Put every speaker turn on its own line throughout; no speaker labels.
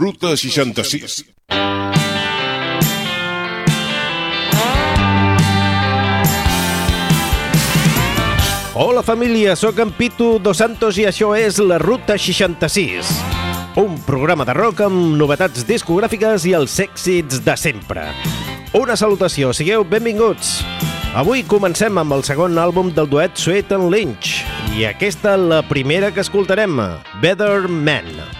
Ruta 66.
Hola família, sóc en Pitu Dos Santos i això és la Ruta 66. Un programa de rock amb novetats discogràfiques i els èxits de sempre. Una salutació, sigueu benvinguts. Avui comencem amb el segon àlbum del duet Sweet and Lynch i aquesta la primera que escoltarem, Better Man.
I've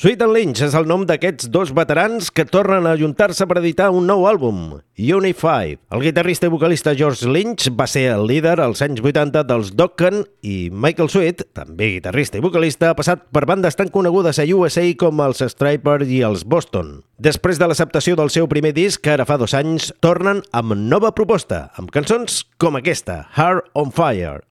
Sweet and Lynch és el nom d'aquests dos veterans que tornen a ajuntar-se per editar un nou àlbum, Unify. El guitarrista i vocalista George Lynch va ser el líder als anys 80 dels Dokken i Michael Sweet, també guitarrista i vocalista, ha passat per bandes tan conegudes a USA com els Striper i els Boston. Després de l'acceptació del seu primer disc, ara fa dos anys, tornen amb nova proposta, amb cançons com aquesta, Heart on Fire.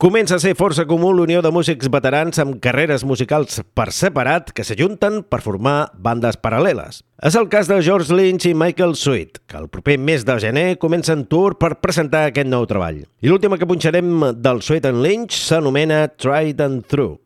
Comença a ser força comú l'unió de músics veterans amb carreres musicals per separat que s'ajunten per formar bandes paral·leles. És el cas de George Lynch i Michael Sweet, que el proper mes de gener comencen tour per presentar aquest nou treball. I l'última que punxarem del Sweet and Lynch s'anomena Tried and True.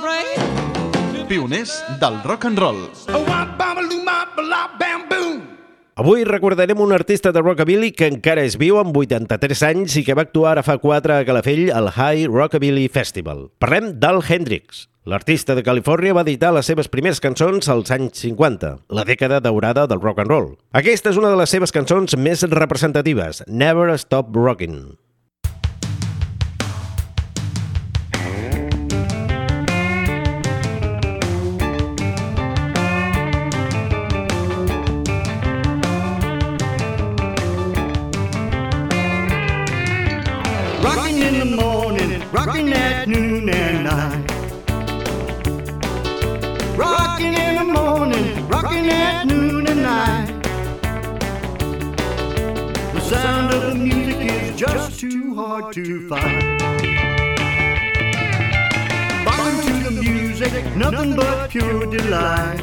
Brain.
Pioners del rock and roll.
Avui recordarem un artista de rockabilly que encara és viu amb 83 anys i que va actuar ara fa 4 a Calafell al High Rockabilly Festival. Parlem d'Al Hendrix. L'artista de Califòrnia va editar les seves primeres cançons als anys 50, la dècada daurada del rock and roll. Aquesta és una de les seves cançons més representatives, Never Stop Rockin'.
Just too hard to find. Bopping to the music, nothing but pure delight.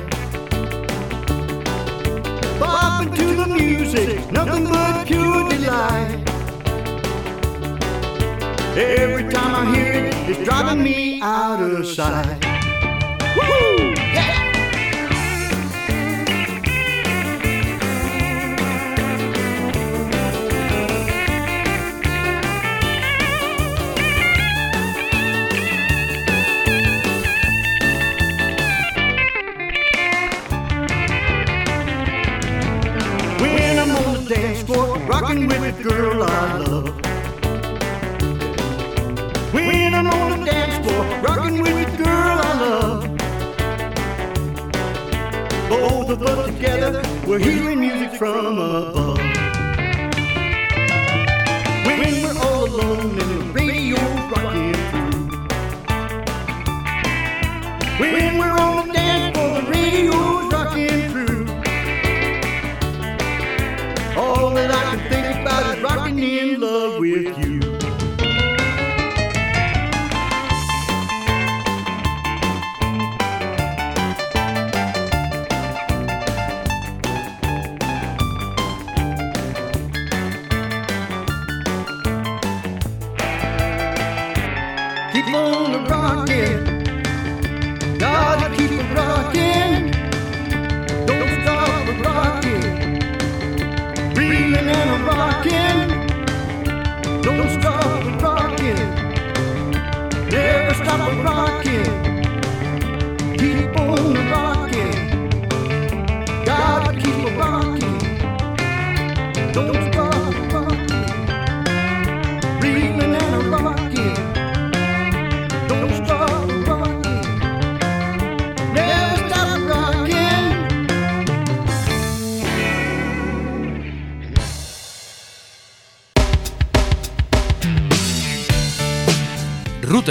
Bopping to the music, nothing but pure delight. Every time I hear it, it's driving me out of sight. Woo! Yeah! Rocking with the girl I love. When I'm on the dance floor, rocking with the girl I love. Both of us together, we're hearing music from above. When we're all alone and the radio's rocking through. When we're on the dance floor, the radio's rocking through. All that I rocking in love with you.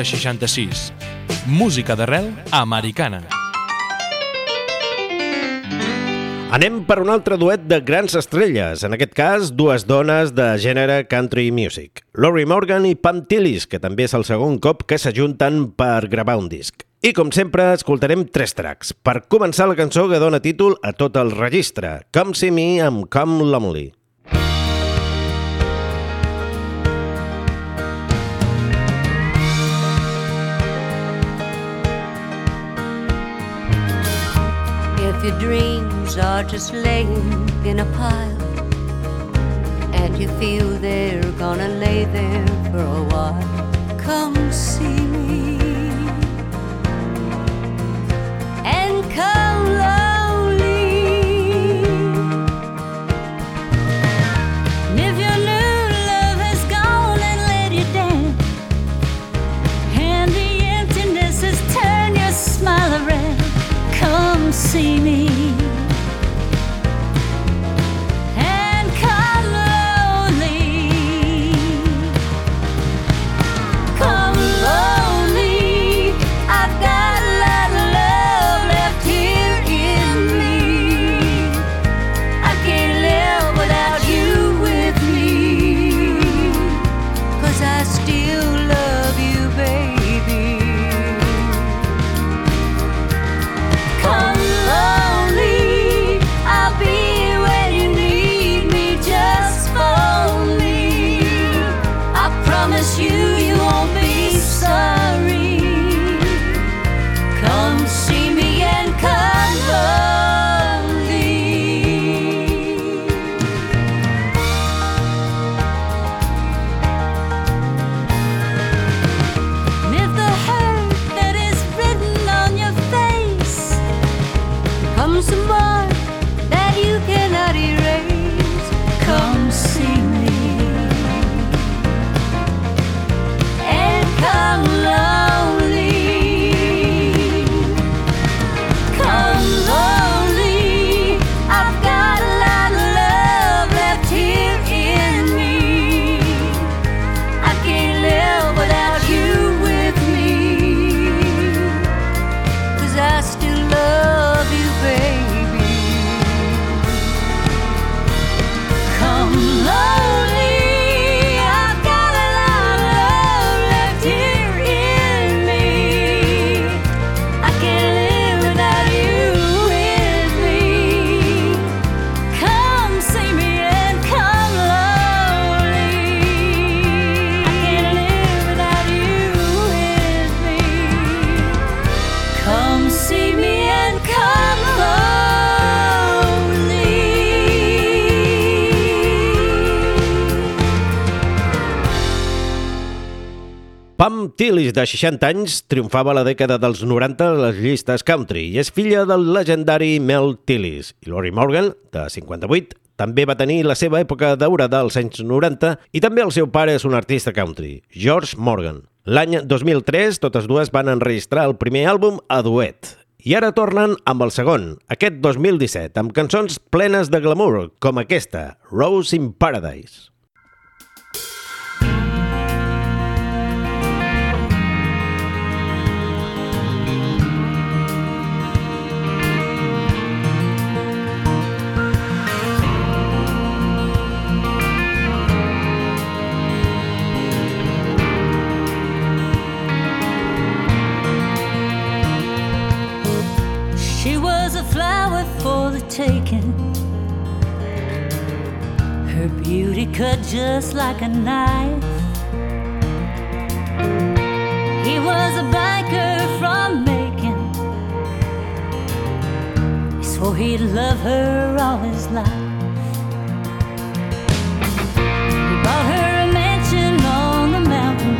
66. Música d'arrel americana.
Anem per un altre duet de grans estrelles, en aquest cas dues dones de gènere country music, Lori Morgan i Pam Tillis, que també és el segon cop que s'ajunten per gravar un disc. I com sempre escoltarem tres tracks. Per començar la cançó que dona títol a tot el registre, Come See Me amb Come Lonely.
Your dreams are just laying in a pile. And you feel they're gonna lay there for a while, see me.
Pam Tillis, de 60 anys, triomfava a la dècada dels 90 a les llistes country i és filla del legendari Mel Tillis. I Lori Morgan, de 58, també va tenir la seva època daurada als anys 90 i també el seu pare és un artista country, George Morgan. L'any 2003, totes dues van enregistrar el primer àlbum a duet. I ara tornen amb el segon, aquest 2017, amb cançons plenes de glamour, com aquesta, Rose in Paradise.
Taking. Her beauty cut just like a knife. He was a biker from Macon. He swore he'd love her all his life. He bought her a mansion on the mountain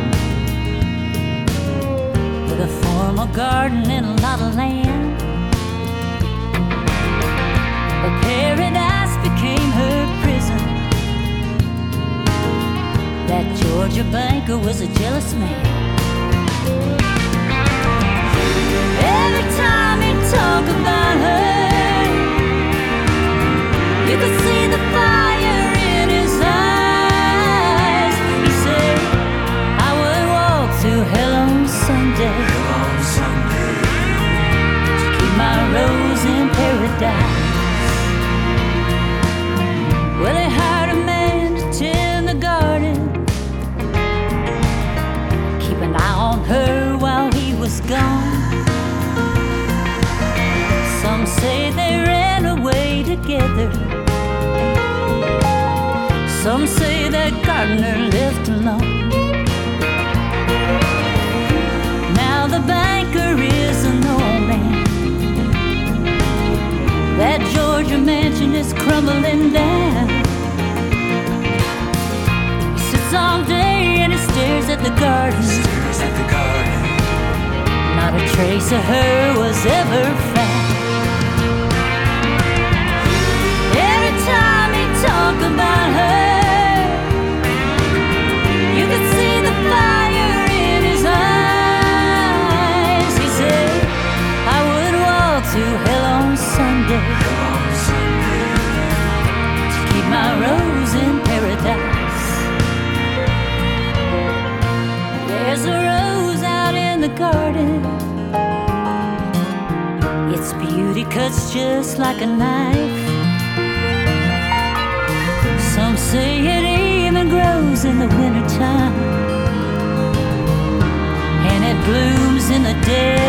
with a formal garden and a lot of land. Paradise became her prison. That Georgia banker was a jealous man. Every time he talked about her, you could see the fire in his eyes. He said, I would walk through hell on Sunday to keep my rose in paradise. Mansion is crumbling down. He sits all day and he stares at the garden. Stares at the garden. Not a trace of her was ever found. Every time he talked about her, the garden. Its beauty cuts just like a knife. Some say it even grows in the wintertime. And it blooms in the dead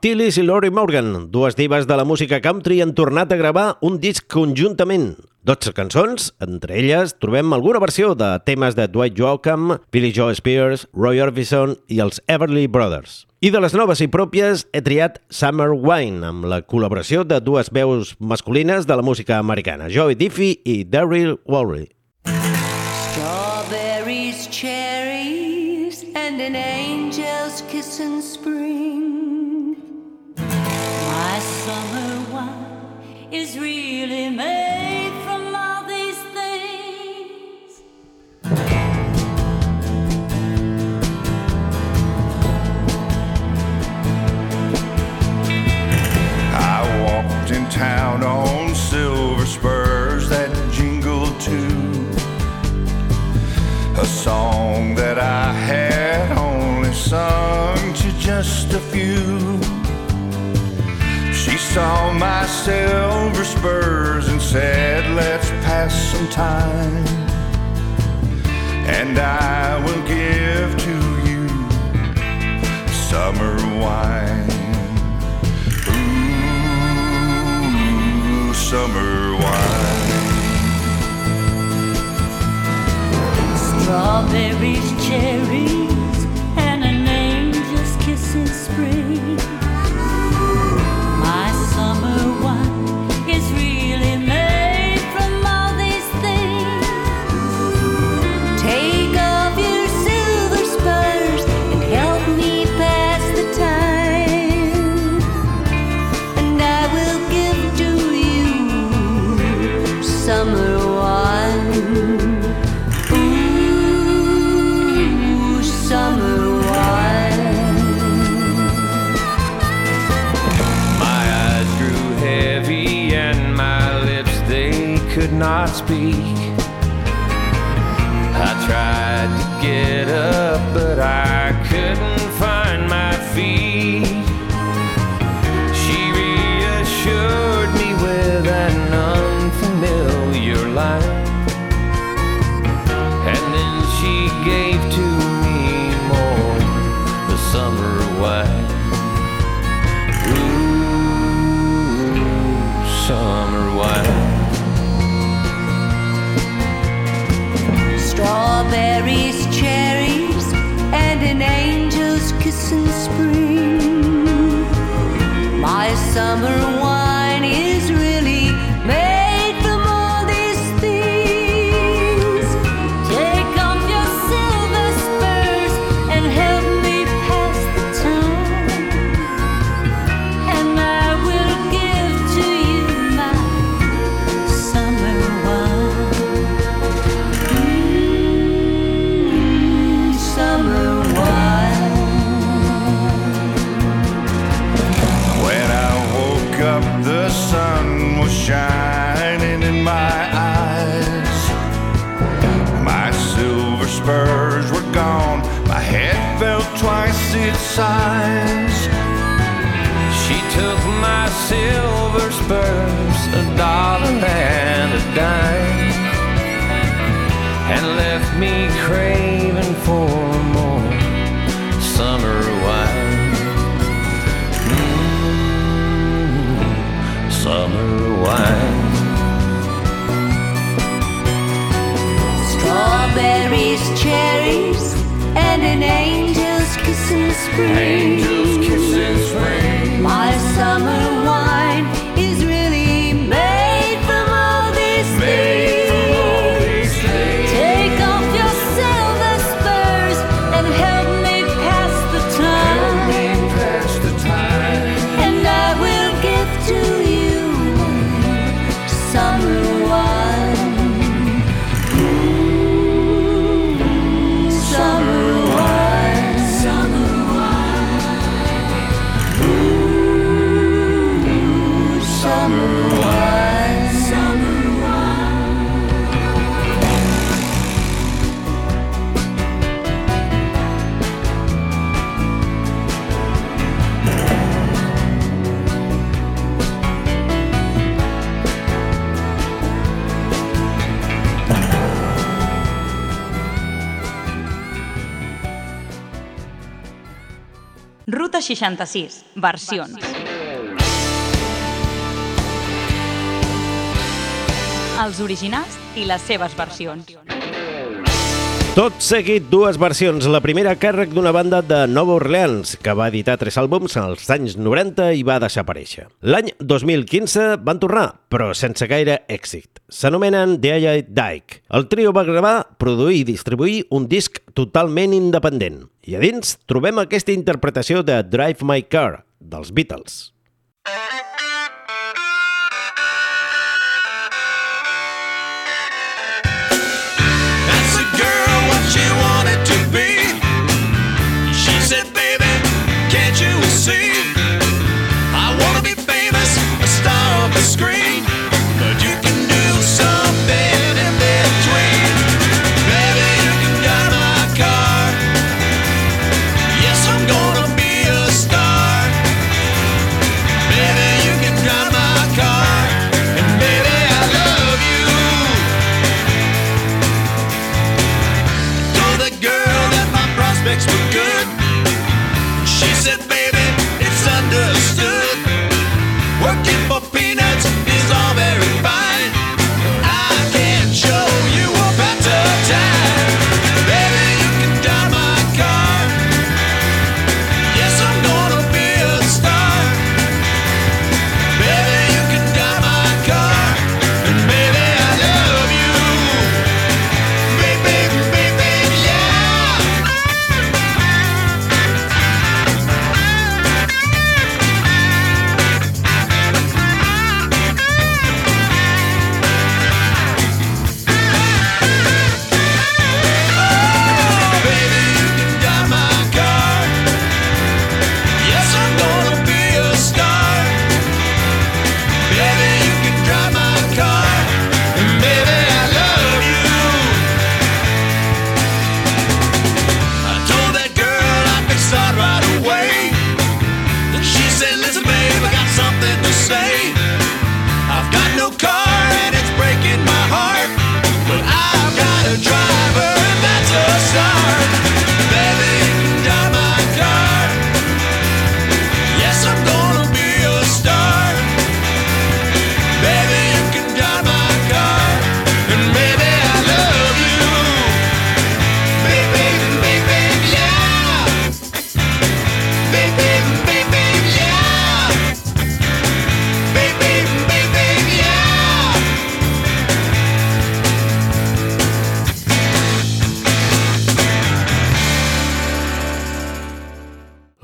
Tillis i Lori Morgan, dues divas de la música country, han tornat a gravar un disc conjuntament. 12 cançons, entre elles trobem alguna versió de temes de Dwight Yoakam, Billy Joe Spears, Roy Orbison i els Everly Brothers. I de les noves i pròpies he triat Summer Wine, amb la col·laboració de dues veus masculines de la música americana, Joey Diffie i Daryl Walry.
Strawberries, cherries, and an angel's kiss in spring. My summer wine is really made from all these things.
I walked in town on silver spurs that jingled too. A song that I had only sung to just a few. Saw my silver spurs and said, Let's pass some time. And I will give to you summer wine. Ooh, summer wine.
Strawberries, cherries, and an angel's kiss in spring. Strawberries, cherries, and an angel's kiss in spring. My summer angel 66, versions. versions. Els originals i les seves versions.
Tot seguit, dues versions. La primera càrrec d'una banda de Nova Orleans, que va editar tres àlbums als anys 90 i va desaparèixer. L'any 2015 van tornar, però sense gaire èxit. S'anomenen The Ayay Dyke. El trio va gravar, produir i distribuir un disc totalment independent. I a dins trobem aquesta interpretació de Drive My Car, dels Beatles.
That's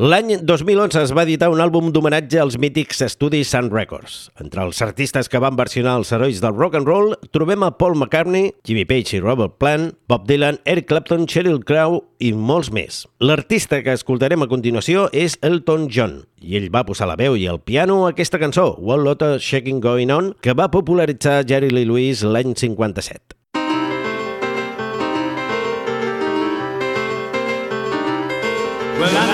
L'any 2011 es va editar un àlbum d'homenatge als mítics estudis Sun Records. Entre els artistes que van versionar els herois del rock and roll trobem a Paul McCartney, Jimmy Page i Robert Plant, Bob Dylan, Eric Clapton, Sheryl Crow i molts més. L'artista que escoltarem a continuació és Elton John, i ell va posar la veu i el piano a aquesta cançó, One Lot of Shaking Going On, que va popularitzar Jerry Lee Lewis l'any 57.
Well, I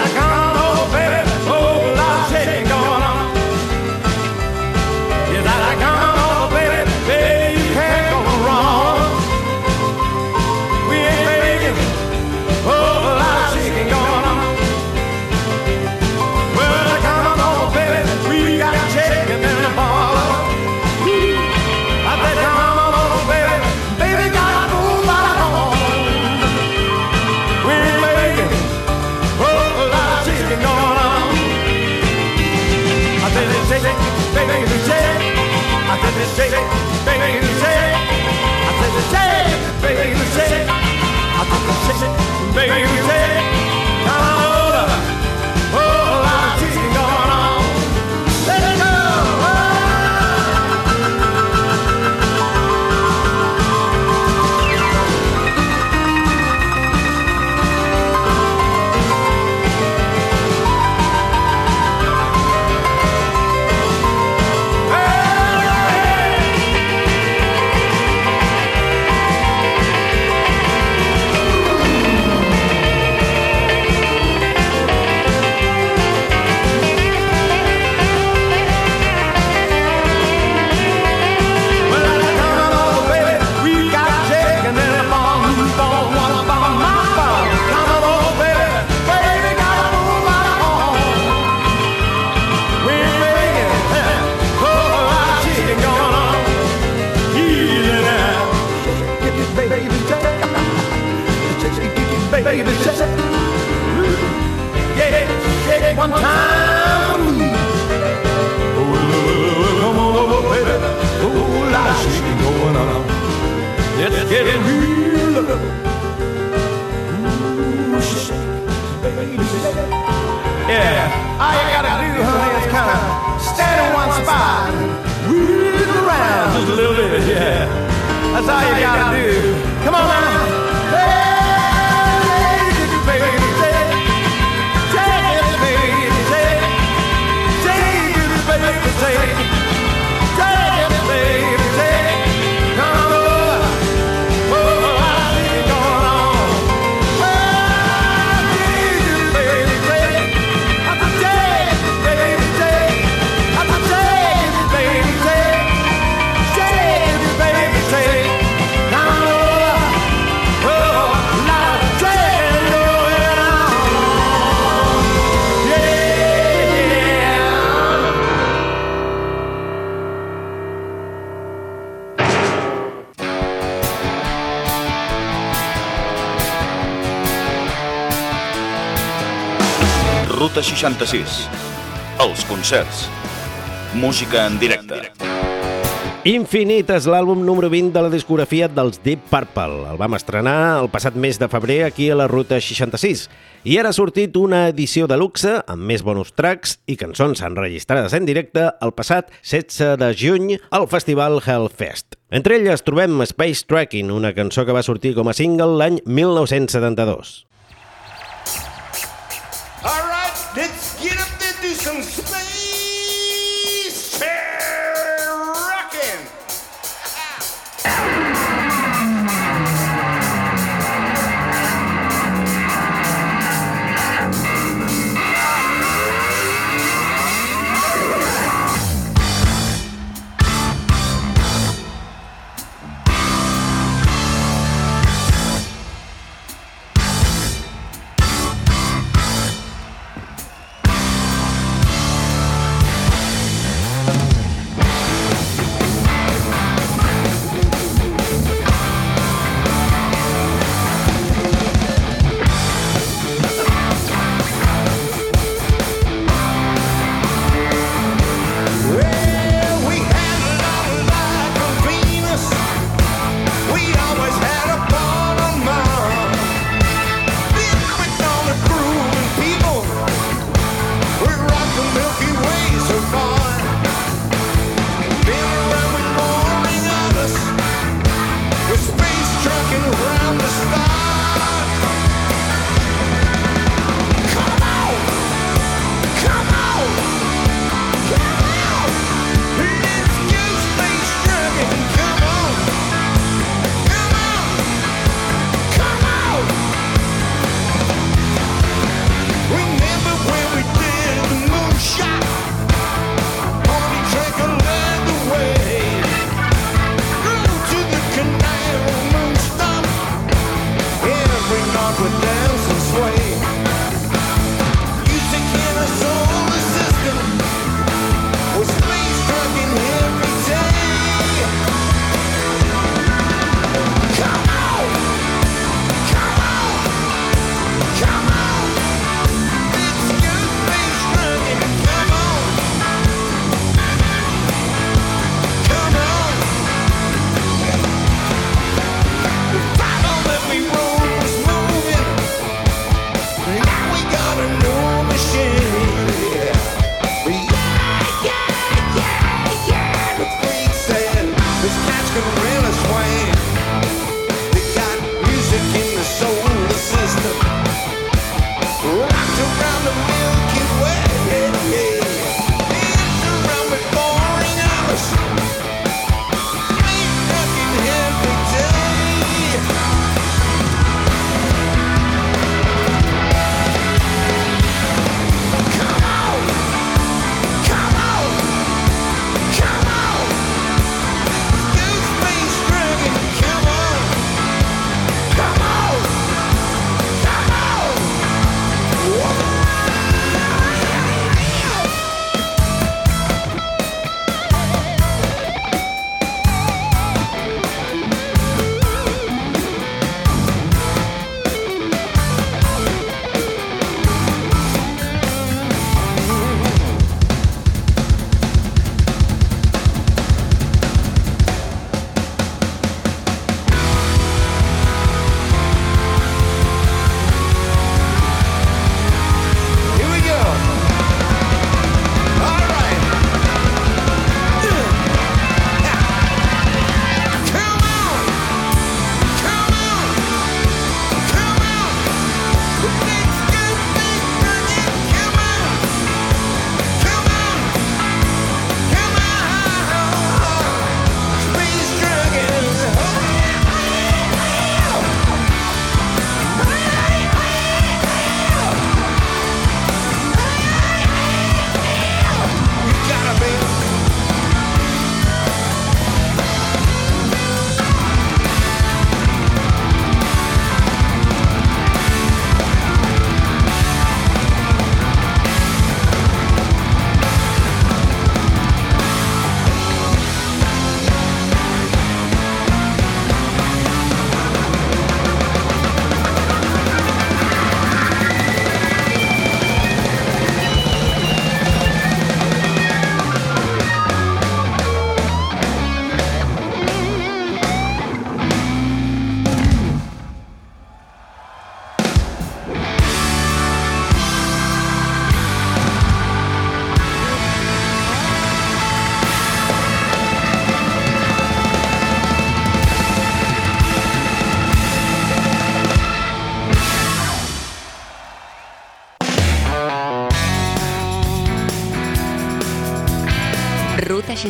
Ruta 66. Els concerts. Música en directe.
Infinit és l'àlbum número 20 de la discografia dels Deep Purple. El vam estrenar el passat mes de febrer aquí a la Ruta 66 i ara ha sortit una edició de luxe amb més bonus tracks i cançons enregistrades en directe el passat 16 de juny al festival Hellfest. Entre elles trobem Space Tracking, una cançó que va sortir com a single l'any 1972.
All right, let's get up there, do some space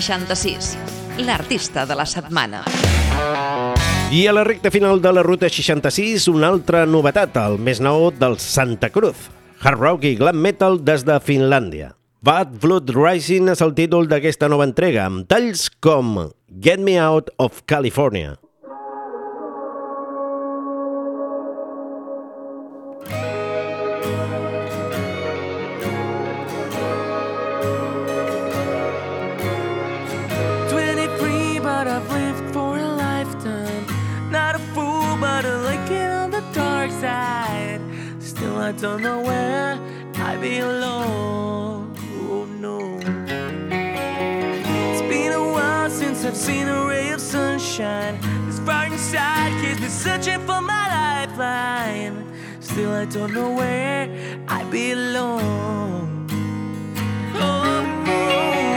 66, l'artista de la setmana.
I a la recta final de la Ruta 66, una altra novetat, el més nou del Santa Cruz. Hard rock i glam metal des de Finlàndia. Bad Blood Rising és el títol d'aquesta nova entrega, amb talls com Get Me Out of California.
Don't know where I belong. Oh no. It's been a while since I've seen a ray of sunshine. This fire inside keeps me searching for my lifeline. Still, I don't know where I belong. Oh no.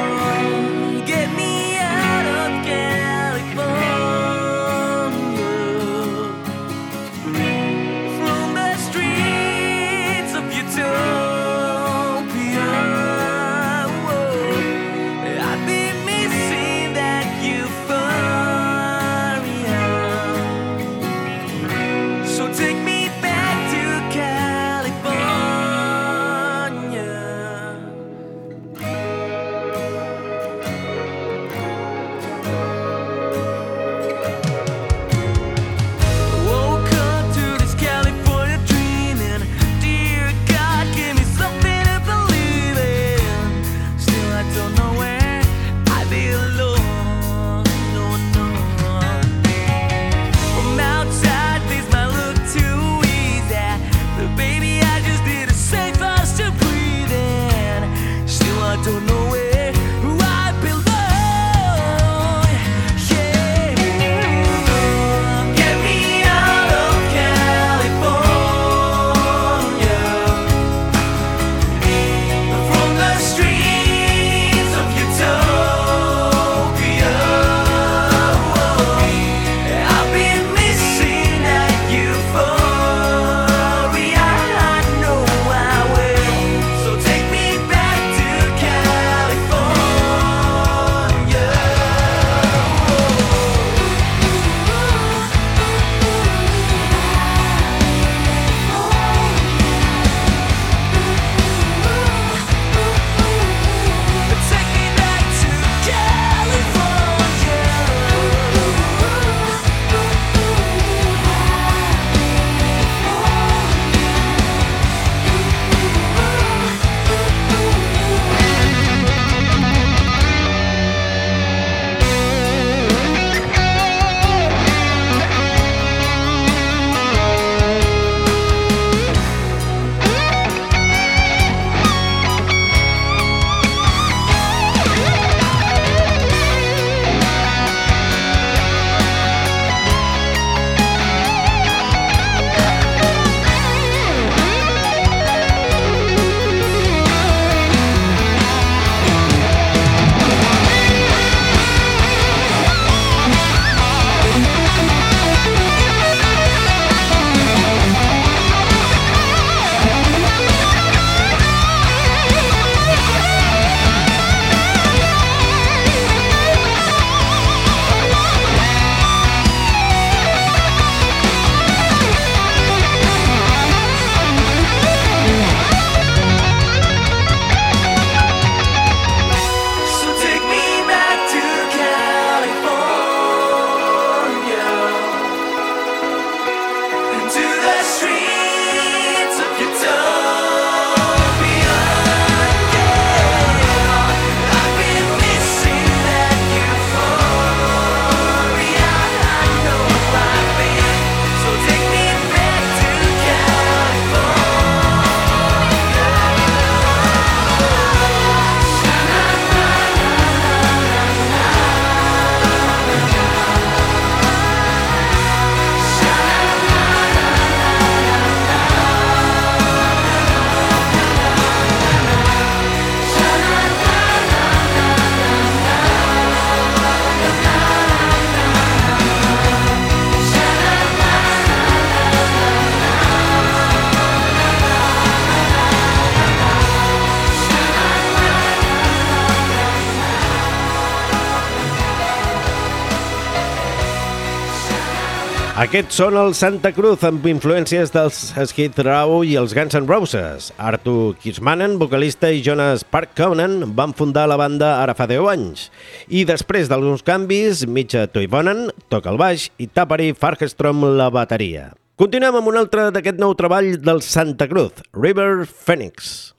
Aquests són els Santa Cruz amb influències dels Skid Row i els Guns N' Roses. Arthur Kismanen, vocalista, i Jonas Park Conan van fundar la banda ara fa 10 anys. I després d'alguns canvis, Mitja Toivonen toca el baix i Tapari Fargestrom la bateria. Continuem amb un altre d'aquest nou treball dels Santa Cruz, River Phoenix.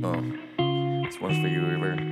Oh, this one's for you, River.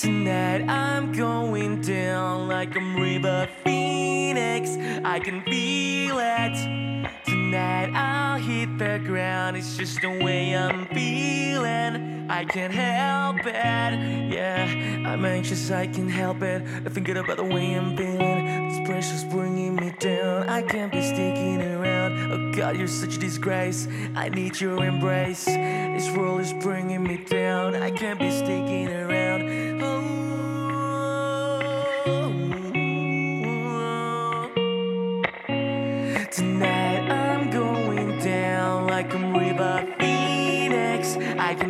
Tonight I'm going down like I'm River Phoenix. I can feel it. Tonight I'll hit the ground. It's just the way I'm feeling. I can't help it. Yeah, I'm anxious. I can't help it. I forget about the way I'm feeling. This pressure's bringing me down. I can't be sticking around. Oh God, you're such a disgrace. I need your embrace. This world is bringing me down. I can't be sticking around. Oh. oh, oh. Tonight I'm going down like I'm River Phoenix. I can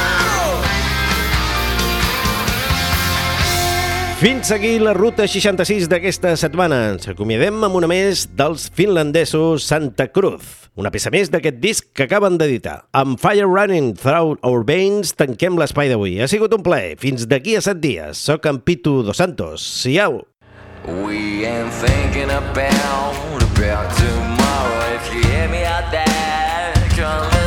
Fins aquí la ruta 66 d'aquesta setmana. Ens acomiadem amb una més dels finlandesos Santa Cruz, una peça més d'aquest disc que acaben d'editar. Amb Fire Running Through Our Veins tanquem l'espai d'avui. Ha sigut un plaer. Fins d'aquí a set dies. Soc en Pitu Dos Santos. Siau!
We ain't thinking about about tomorrow. If you hear me out there.